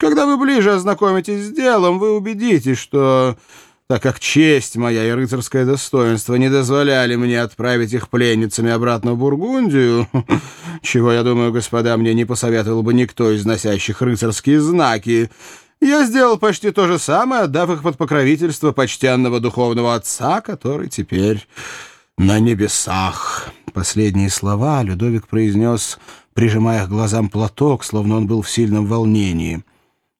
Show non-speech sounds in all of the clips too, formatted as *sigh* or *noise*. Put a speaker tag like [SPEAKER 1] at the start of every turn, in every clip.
[SPEAKER 1] Когда вы ближе ознакомитесь с делом, вы убедитесь, что, так как честь моя и рыцарское достоинство не дозволяли мне отправить их пленницами обратно в Бургундию, *laughs* чего, я думаю, господа, мне не посоветовал бы никто из носящих рыцарские знаки, я сделал почти то же самое, отдав их под покровительство почтенного духовного отца, который теперь на небесах. Последние слова Людовик произнес, прижимая к глазам платок, словно он был в сильном волнении.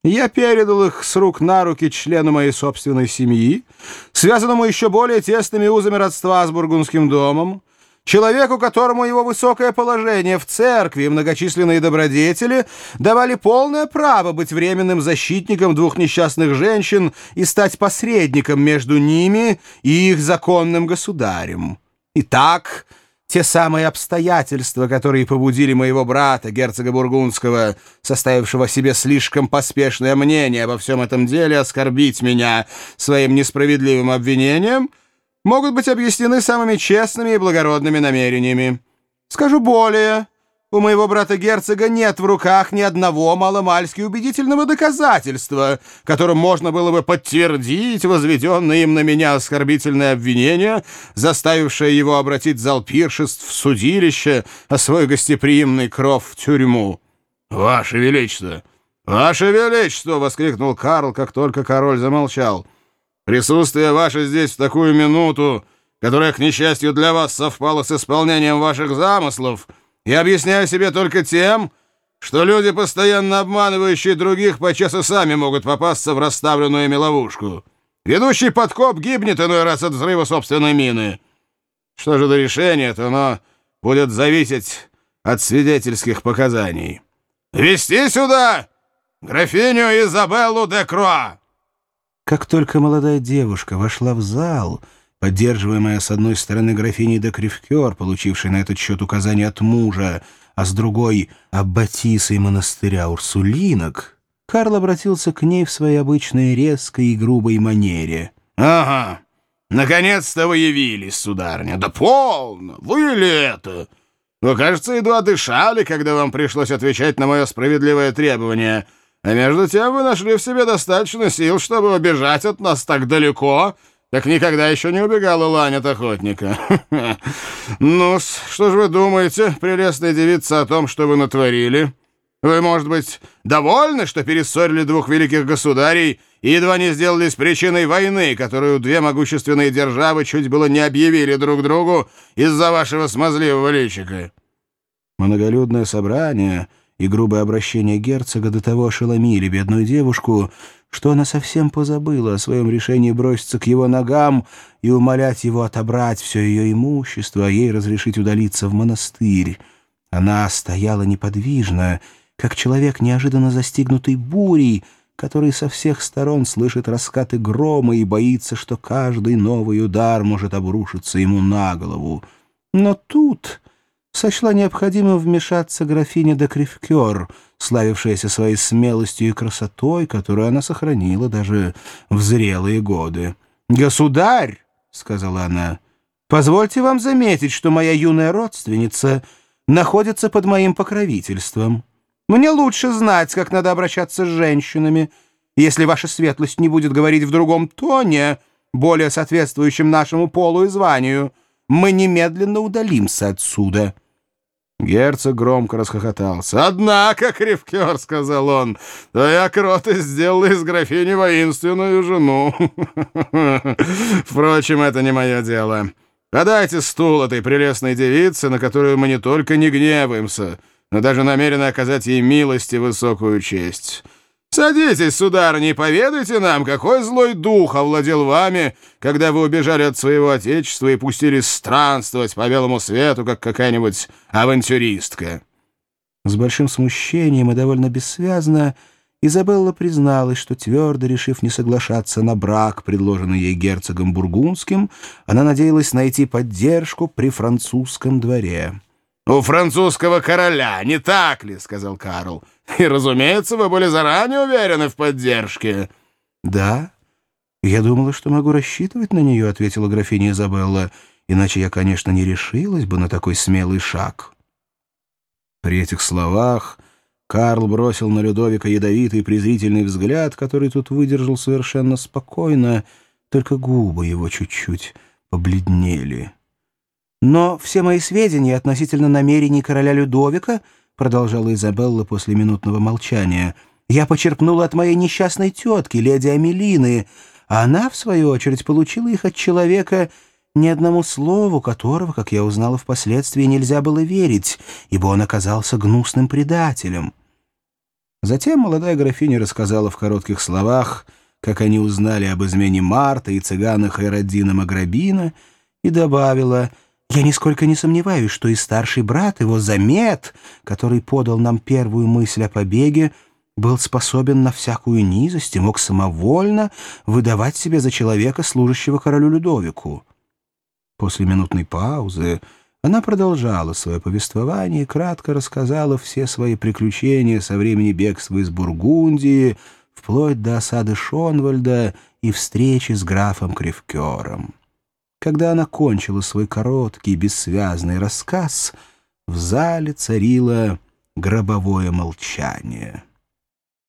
[SPEAKER 1] Я передал их с рук на руки члену моей собственной семьи, связанному еще более тесными узами родства с бургундским домом, человеку, которому его высокое положение в церкви и многочисленные добродетели давали полное право быть временным защитником двух несчастных женщин и стать посредником между ними и их законным государем. Итак, те самые обстоятельства, которые побудили моего брата, герцога Бургундского, составившего себе слишком поспешное мнение обо всем этом деле, оскорбить меня своим несправедливым обвинением — могут быть объяснены самыми честными и благородными намерениями. Скажу более, у моего брата-герцога нет в руках ни одного маломальски убедительного доказательства, которым можно было бы подтвердить возведенное им на меня оскорбительное обвинение, заставившее его обратить зал пиршеств в судилище, а свой гостеприимный кров в тюрьму. «Ваше Величество! Ваше Величество!» — воскликнул Карл, как только король замолчал — Присутствие ваше здесь в такую минуту, которая, к несчастью для вас, совпала с исполнением ваших замыслов, я объясняю себе только тем, что люди, постоянно обманывающие других, подчас сами могут попасться в расставленную ими ловушку. Ведущий подкоп гибнет иной раз от взрыва собственной мины. Что же до решения, то оно будет зависеть от свидетельских показаний. «Вести сюда графиню Изабеллу де Круа!»
[SPEAKER 2] Как только молодая девушка вошла в зал, поддерживаемая с одной стороны графиней де Кривкер, получившей на этот счет указания от мужа, а с другой — аббатисой монастыря Урсулинок, Карл обратился к ней в своей обычной резкой и грубой манере.
[SPEAKER 1] «Ага, наконец-то вы явились, сударня. Да полно! Вы ли это? Вы, кажется, едва дышали, когда вам пришлось отвечать на мое справедливое требование». А между тем вы нашли в себе достаточно сил, чтобы убежать от нас так далеко, как никогда еще не убегала лань от охотника. *laughs* ну что же вы думаете, прелестная девица, о том, что вы натворили? Вы, может быть, довольны, что перессорили двух великих государей и едва не сделались причиной войны, которую две могущественные державы чуть было не объявили друг другу из-за вашего смазливого личика?
[SPEAKER 2] Многолюдное собрание — и грубое обращение герцога до того ошеломили бедную девушку, что она совсем позабыла о своем решении броситься к его ногам и умолять его отобрать все ее имущество, а ей разрешить удалиться в монастырь. Она стояла неподвижно, как человек, неожиданно застигнутый бурей, который со всех сторон слышит раскаты грома и боится, что каждый новый удар может обрушиться ему на голову. Но тут сочла необходимым вмешаться графиня де Кривкер, славившаяся своей смелостью и красотой, которую она сохранила даже в зрелые годы. «Государь!» — сказала она. «Позвольте вам заметить, что моя юная родственница находится под моим покровительством. Мне лучше знать, как надо обращаться с женщинами. Если ваша светлость не будет говорить в другом тоне, более соответствующем нашему полу и званию, мы немедленно удалимся отсюда».
[SPEAKER 1] Герцог громко расхохотался. «Однако, Кривкер, — сказал он, — твоя кротость сделала из графини воинственную жену. *laughs* Впрочем, это не мое дело. Подайте стул этой прелестной девице, на которую мы не только не гневаемся, но даже намерены оказать ей милость и высокую честь». «Садитесь, сударыня, и поведайте нам, какой злой дух овладел вами, когда вы убежали от своего отечества и пустились странствовать по белому свету, как какая-нибудь авантюристка».
[SPEAKER 2] С большим смущением и довольно бессвязно Изабелла призналась, что твердо решив не соглашаться на брак, предложенный ей герцогом Бургундским, она надеялась найти поддержку при французском дворе.
[SPEAKER 1] «У французского короля, не так ли?» — сказал Карл. И, разумеется, вы были заранее уверены в поддержке.
[SPEAKER 2] — Да. Я думала, что могу рассчитывать на нее, — ответила графиня Изабелла. Иначе я, конечно, не решилась бы на такой смелый шаг. При этих словах Карл бросил на Людовика ядовитый презрительный взгляд, который тут выдержал совершенно спокойно, только губы его чуть-чуть побледнели. «Но все мои сведения относительно намерений короля Людовика, — продолжала Изабелла после минутного молчания, — я почерпнула от моей несчастной тетки, леди Амелины, а она, в свою очередь, получила их от человека, ни одному слову которого, как я узнала впоследствии, нельзя было верить, ибо он оказался гнусным предателем». Затем молодая графиня рассказала в коротких словах, как они узнали об измене Марта и цыганах Айродина Маграбина, и добавила, «Я нисколько не сомневаюсь, что и старший брат его, Замет, который подал нам первую мысль о побеге, был способен на всякую низость и мог самовольно выдавать себя за человека, служащего королю Людовику». После минутной паузы она продолжала свое повествование и кратко рассказала все свои приключения со времени бегства из Бургундии, вплоть до осады Шонвальда и встречи с графом Кривкером. Когда она кончила свой короткий, бессвязный рассказ, в зале царило гробовое молчание.